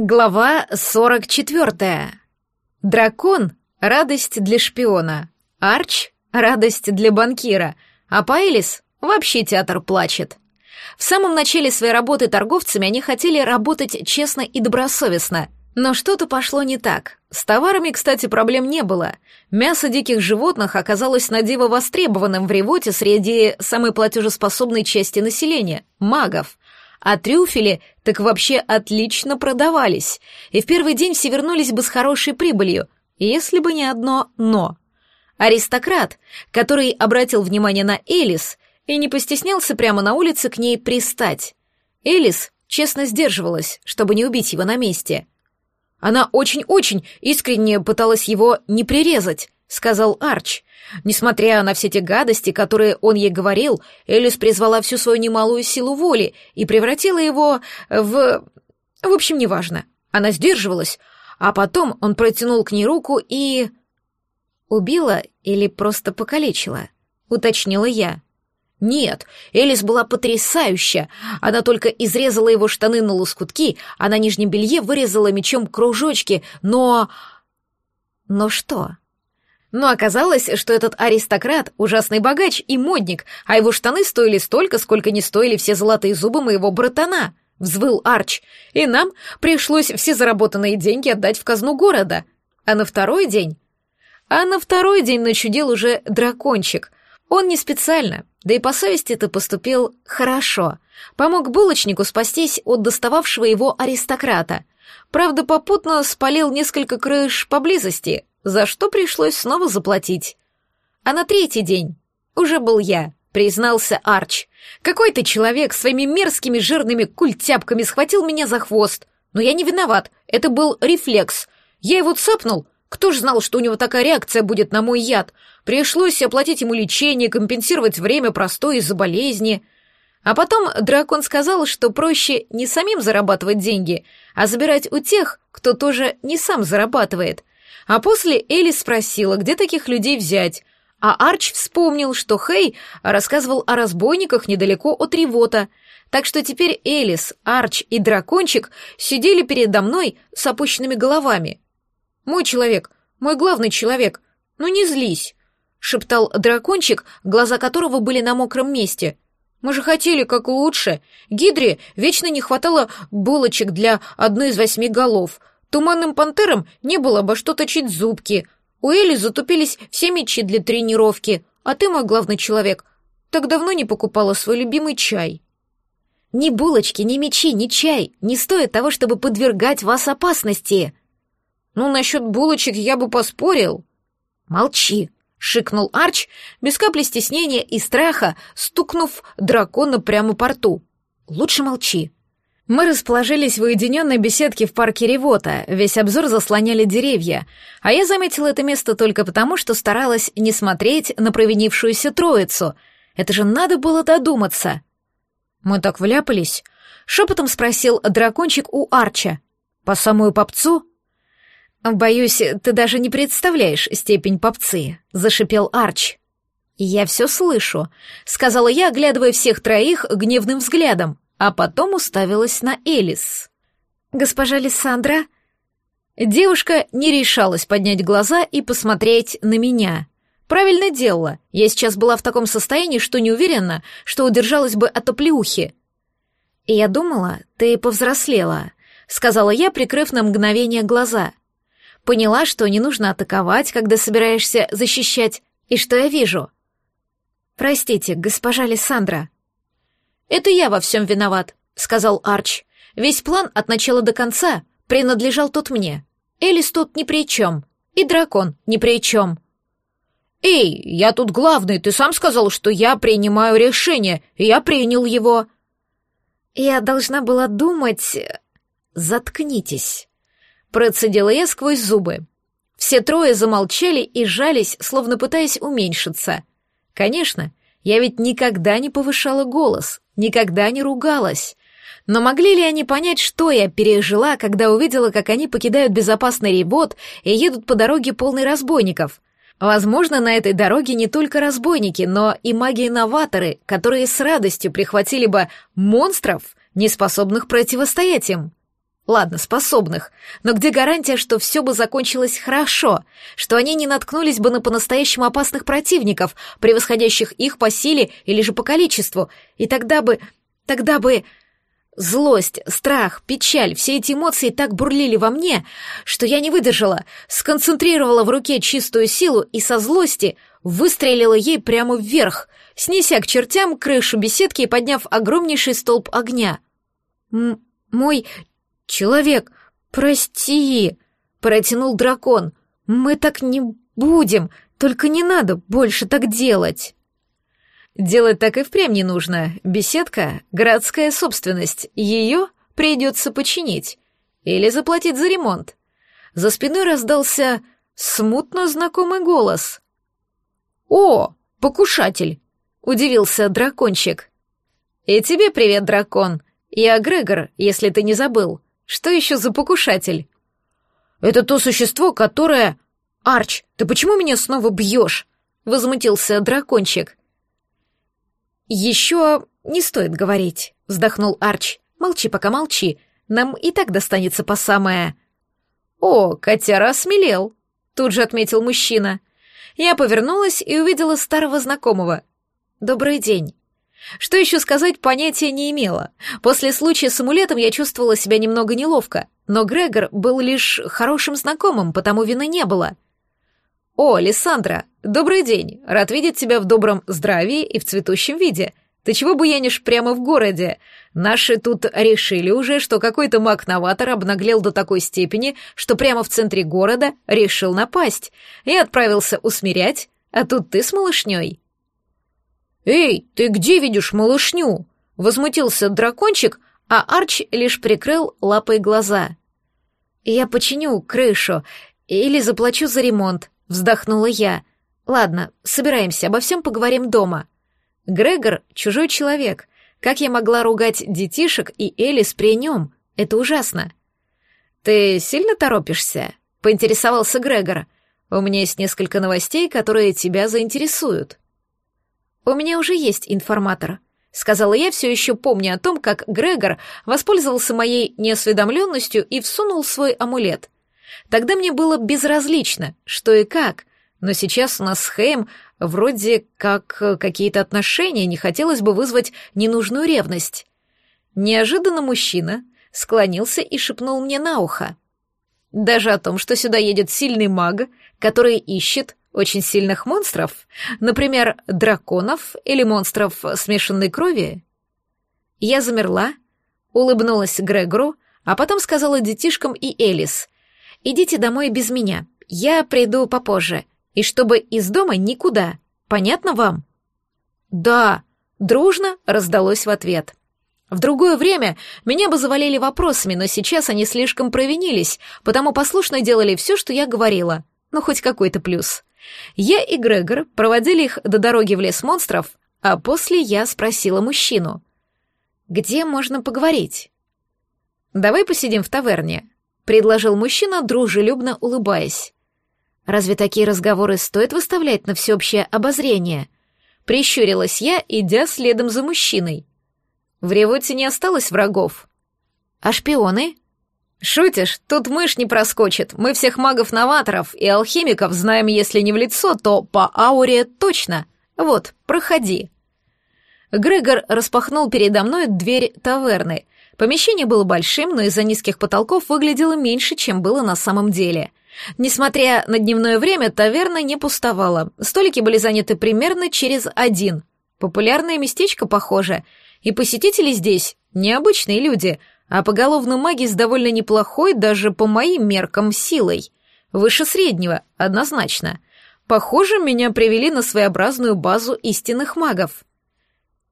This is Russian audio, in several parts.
Глава 44. Дракон — радость для шпиона, Арч — радость для банкира, а Пайлис — вообще театр плачет. В самом начале своей работы торговцами они хотели работать честно и добросовестно, но что-то пошло не так. С товарами, кстати, проблем не было. Мясо диких животных оказалось на диво востребованным в ревоте среди самой платежеспособной части населения — магов — а трюфели так вообще отлично продавались, и в первый день все вернулись бы с хорошей прибылью, если бы не одно «но». Аристократ, который обратил внимание на Элис и не постеснялся прямо на улице к ней пристать. Элис честно сдерживалась, чтобы не убить его на месте. Она очень-очень искренне пыталась его не прирезать, — сказал Арч. Несмотря на все те гадости, которые он ей говорил, Элис призвала всю свою немалую силу воли и превратила его в... В общем, неважно. Она сдерживалась, а потом он протянул к ней руку и... «Убила или просто покалечила?» — уточнила я. Нет, Элис была потрясающая. Она только изрезала его штаны на лоскутки, а на нижнем белье вырезала мечом кружочки, но... Но что? Но оказалось, что этот аристократ — ужасный богач и модник, а его штаны стоили столько, сколько не стоили все золотые зубы моего братана. Взвыл Арч. И нам пришлось все заработанные деньги отдать в казну города. А на второй день... А на второй день начудил уже дракончик. Он не специально, да и по совести ты поступил хорошо. Помог булочнику спастись от достававшего его аристократа. Правда, попутно спалил несколько крыш поблизости, за что пришлось снова заплатить. А на третий день уже был я, признался Арч. Какой-то человек своими мерзкими жирными культяпками схватил меня за хвост. Но я не виноват, это был рефлекс. Я его цапнул, кто ж знал, что у него такая реакция будет на мой яд? Пришлось оплатить ему лечение, компенсировать время простой из-за болезни. А потом дракон сказал, что проще не самим зарабатывать деньги, а забирать у тех, кто тоже не сам зарабатывает. А после Элис спросила, где таких людей взять, а Арч вспомнил, что Хей рассказывал о разбойниках недалеко от Ривота, так что теперь Элис, Арч и Дракончик сидели передо мной с опущенными головами. «Мой человек, мой главный человек, ну не злись», — шептал Дракончик, глаза которого были на мокром месте. «Мы же хотели как лучше. Гидре вечно не хватало булочек для одной из восьми голов, Туманным пантерам не было бы что точить зубки. У Эли затупились все мечи для тренировки, а ты, мой главный человек, так давно не покупала свой любимый чай. Ни булочки, ни мечи, ни чай не стоят того, чтобы подвергать вас опасности. Ну, насчет булочек я бы поспорил. Молчи, шикнул Арч, без капли стеснения и страха, стукнув дракона прямо по рту. Лучше молчи. Мы расположились в уединенной беседке в парке Ревота, весь обзор заслоняли деревья, а я заметила это место только потому, что старалась не смотреть на провинившуюся троицу. Это же надо было додуматься. Мы так вляпались. Шепотом спросил дракончик у Арча. По самую попцу? Боюсь, ты даже не представляешь степень попцы, зашипел Арч. Я все слышу, сказала я, оглядывая всех троих гневным взглядом а потом уставилась на Элис. «Госпожа Лиссандра?» Девушка не решалась поднять глаза и посмотреть на меня. Правильно делала. Я сейчас была в таком состоянии, что не уверена, что удержалась бы от оплеухи. И «Я думала, ты повзрослела», — сказала я, прикрыв на мгновение глаза. «Поняла, что не нужно атаковать, когда собираешься защищать, и что я вижу». «Простите, госпожа Лиссандра», «Это я во всем виноват», — сказал Арч. «Весь план от начала до конца принадлежал тот мне. Элис тут ни при чем, и дракон ни при чем». «Эй, я тут главный, ты сам сказал, что я принимаю решение, и я принял его». «Я должна была думать...» «Заткнитесь», — процедила я сквозь зубы. Все трое замолчали и жались, словно пытаясь уменьшиться. Конечно, я ведь никогда не повышала голос, никогда не ругалась. Но могли ли они понять, что я пережила, когда увидела, как они покидают безопасный ребот и едут по дороге полной разбойников? Возможно, на этой дороге не только разбойники, но и маги-инноваторы, которые с радостью прихватили бы монстров, неспособных противостоять им. Ладно, способных. Но где гарантия, что все бы закончилось хорошо? Что они не наткнулись бы на по-настоящему опасных противников, превосходящих их по силе или же по количеству? И тогда бы... Тогда бы... Злость, страх, печаль, все эти эмоции так бурлили во мне, что я не выдержала, сконцентрировала в руке чистую силу и со злости выстрелила ей прямо вверх, снеся к чертям крышу беседки и подняв огромнейший столб огня. М мой «Человек, прости!» — протянул дракон. «Мы так не будем! Только не надо больше так делать!» «Делать так и впрямь не нужно. Беседка — городская собственность. Ее придется починить. Или заплатить за ремонт». За спиной раздался смутно знакомый голос. «О, покушатель!» — удивился дракончик. «И тебе привет, дракон. Я Грегор, если ты не забыл. Что еще за покушатель? Это то существо, которое... Арч, ты почему меня снова бьешь? Возмутился дракончик. Еще не стоит говорить, вздохнул Арч. Молчи, пока молчи. Нам и так достанется по самое. О, котяра осмелел, тут же отметил мужчина. Я повернулась и увидела старого знакомого. Добрый день. Что еще сказать, понятия не имела. После случая с амулетом я чувствовала себя немного неловко, но Грегор был лишь хорошим знакомым, потому вины не было. «О, Лиссандра, добрый день! Рад видеть тебя в добром здравии и в цветущем виде. Ты чего буянишь прямо в городе? Наши тут решили уже, что какой-то маг-новатор обнаглел до такой степени, что прямо в центре города решил напасть. и отправился усмирять, а тут ты с малышней». «Эй, ты где видишь малышню?» — возмутился дракончик, а Арч лишь прикрыл лапой глаза. «Я починю крышу или заплачу за ремонт», — вздохнула я. «Ладно, собираемся, обо всем поговорим дома». Грегор — чужой человек. Как я могла ругать детишек и Элис при нем? Это ужасно. «Ты сильно торопишься?» — поинтересовался Грегор. «У меня есть несколько новостей, которые тебя заинтересуют». «У меня уже есть информатор», — сказала я, все еще помня о том, как Грегор воспользовался моей неосведомленностью и всунул свой амулет. Тогда мне было безразлично, что и как, но сейчас у нас с Хэем вроде как э, какие-то отношения, не хотелось бы вызвать ненужную ревность. Неожиданно мужчина склонился и шепнул мне на ухо. Даже о том, что сюда едет сильный маг, который ищет очень сильных монстров, например, драконов или монстров смешанной крови? Я замерла, улыбнулась Грегору, а потом сказала детишкам и Элис, «Идите домой без меня, я приду попозже, и чтобы из дома никуда, понятно вам?» «Да», — дружно раздалось в ответ. В другое время меня бы завалили вопросами, но сейчас они слишком провинились, потому послушно делали все, что я говорила. Ну, хоть какой-то плюс. Я и Грегор проводили их до дороги в лес монстров, а после я спросила мужчину. «Где можно поговорить?» «Давай посидим в таверне», — предложил мужчина, дружелюбно улыбаясь. «Разве такие разговоры стоит выставлять на всеобщее обозрение?» Прищурилась я, идя следом за мужчиной. В Ревоте не осталось врагов. «А шпионы?» «Шутишь? Тут мышь не проскочит. Мы всех магов-новаторов и алхимиков знаем, если не в лицо, то по ауре точно. Вот, проходи». Грегор распахнул передо мной дверь таверны. Помещение было большим, но из-за низких потолков выглядело меньше, чем было на самом деле. Несмотря на дневное время, таверна не пустовала. Столики были заняты примерно через один. Популярное местечко, похоже. И посетители здесь необычные люди — а поголовно маги с довольно неплохой, даже по моим меркам, силой. Выше среднего, однозначно. Похоже, меня привели на своеобразную базу истинных магов.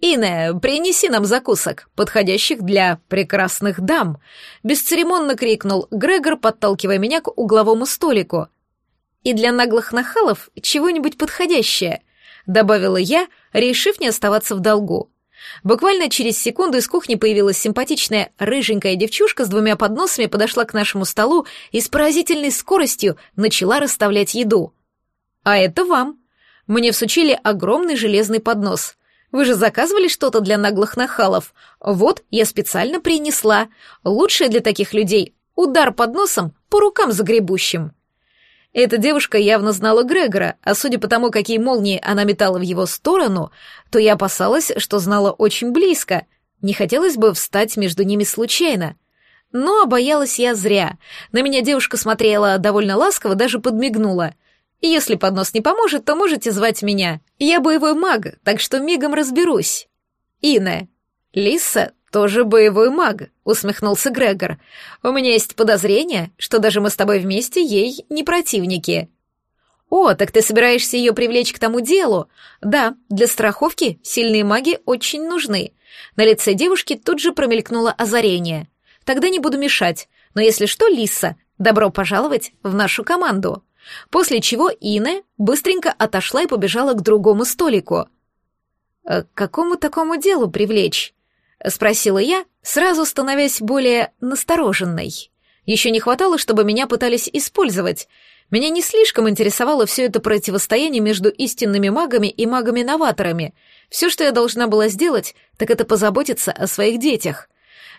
«Ине, принеси нам закусок, подходящих для прекрасных дам!» Бесцеремонно крикнул Грегор, подталкивая меня к угловому столику. «И для наглых нахалов чего-нибудь подходящее», — добавила я, решив не оставаться в долгу. Буквально через секунду из кухни появилась симпатичная рыженькая девчушка с двумя подносами, подошла к нашему столу и с поразительной скоростью начала расставлять еду. «А это вам. Мне всучили огромный железный поднос. Вы же заказывали что-то для наглых нахалов. Вот, я специально принесла. Лучшее для таких людей — удар под носом по рукам загребущим». Эта девушка явно знала Грегора, а судя по тому, какие молнии она метала в его сторону, то я опасалась, что знала очень близко. Не хотелось бы встать между ними случайно. Но боялась я зря. На меня девушка смотрела довольно ласково, даже подмигнула. «Если поднос не поможет, то можете звать меня. Я боевой маг, так что мигом разберусь». «Инна». Лиса «Тоже боевой маг», — усмехнулся Грегор. «У меня есть подозрение, что даже мы с тобой вместе ей не противники». «О, так ты собираешься ее привлечь к тому делу?» «Да, для страховки сильные маги очень нужны». На лице девушки тут же промелькнуло озарение. «Тогда не буду мешать, но если что, Лиса, добро пожаловать в нашу команду». После чего Ина быстренько отошла и побежала к другому столику. «Э, «К какому такому делу привлечь?» — спросила я, сразу становясь более настороженной. Еще не хватало, чтобы меня пытались использовать. Меня не слишком интересовало все это противостояние между истинными магами и магами-новаторами. Все, что я должна была сделать, так это позаботиться о своих детях.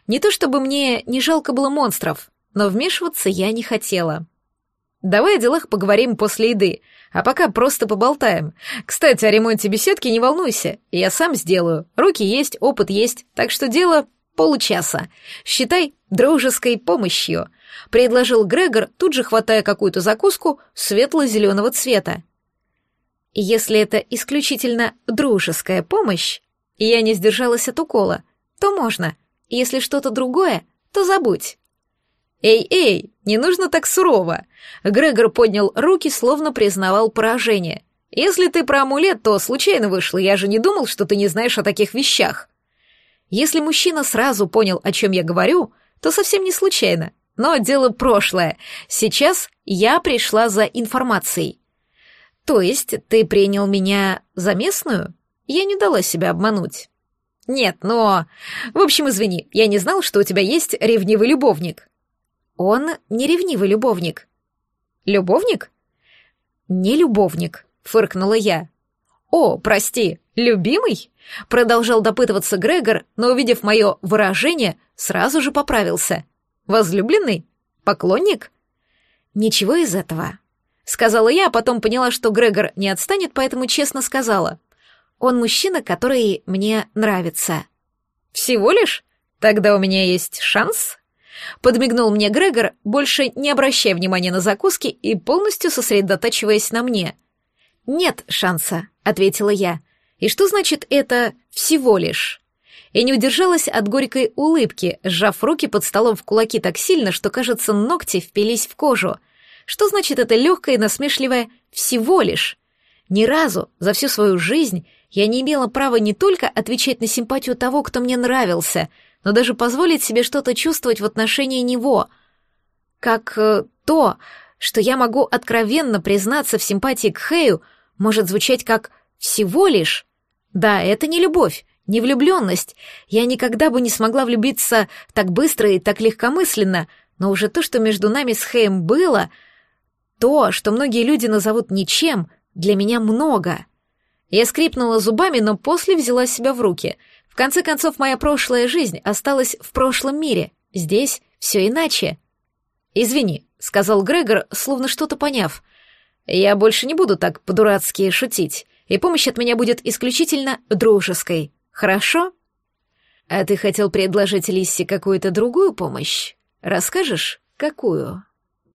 Не то чтобы мне не жалко было монстров, но вмешиваться я не хотела. Давай о делах поговорим после еды, а пока просто поболтаем. Кстати, о ремонте беседки не волнуйся, я сам сделаю. Руки есть, опыт есть, так что дело получаса. Считай дружеской помощью», — предложил Грегор, тут же хватая какую-то закуску светло-зеленого цвета. «Если это исключительно дружеская помощь, я не сдержалась от укола, то можно. Если что-то другое, то забудь». «Эй-эй, не нужно так сурово!» Грегор поднял руки, словно признавал поражение. «Если ты про амулет, то случайно вышло, я же не думал, что ты не знаешь о таких вещах». Если мужчина сразу понял, о чем я говорю, то совсем не случайно. Но дело прошлое. Сейчас я пришла за информацией. То есть ты принял меня за местную? Я не дала себя обмануть. Нет, но... В общем, извини, я не знал, что у тебя есть ревнивый любовник. Он не ревнивый любовник. Любовник? Не любовник, фыркнула я. О, прости, любимый? Продолжал допытываться Грегор, но увидев мое выражение, сразу же поправился. Возлюбленный? Поклонник? Ничего из этого, сказала я, а потом поняла, что Грегор не отстанет, поэтому честно сказала. Он мужчина, который мне нравится. Всего лишь? Тогда у меня есть шанс Подмигнул мне Грегор, больше не обращая внимания на закуски и полностью сосредотачиваясь на мне. «Нет шанса», — ответила я. «И что значит это «всего лишь»?» И не удержалась от горькой улыбки, сжав руки под столом в кулаки так сильно, что, кажется, ногти впились в кожу. Что значит это легкое и насмешливое «всего лишь»? Ни разу за всю свою жизнь я не имела права не только отвечать на симпатию того, кто мне нравился — но даже позволить себе что-то чувствовать в отношении него. Как э, то, что я могу откровенно признаться в симпатии к Хэю, может звучать как «всего лишь». Да, это не любовь, не влюбленность. Я никогда бы не смогла влюбиться так быстро и так легкомысленно, но уже то, что между нами с Хэем было, то, что многие люди назовут ничем, для меня много. Я скрипнула зубами, но после взяла себя в руки — в конце концов, моя прошлая жизнь осталась в прошлом мире. Здесь все иначе. «Извини», — сказал Грегор, словно что-то поняв. «Я больше не буду так по-дурацки шутить, и помощь от меня будет исключительно дружеской. Хорошо?» «А ты хотел предложить Лиссе какую-то другую помощь? Расскажешь, какую?»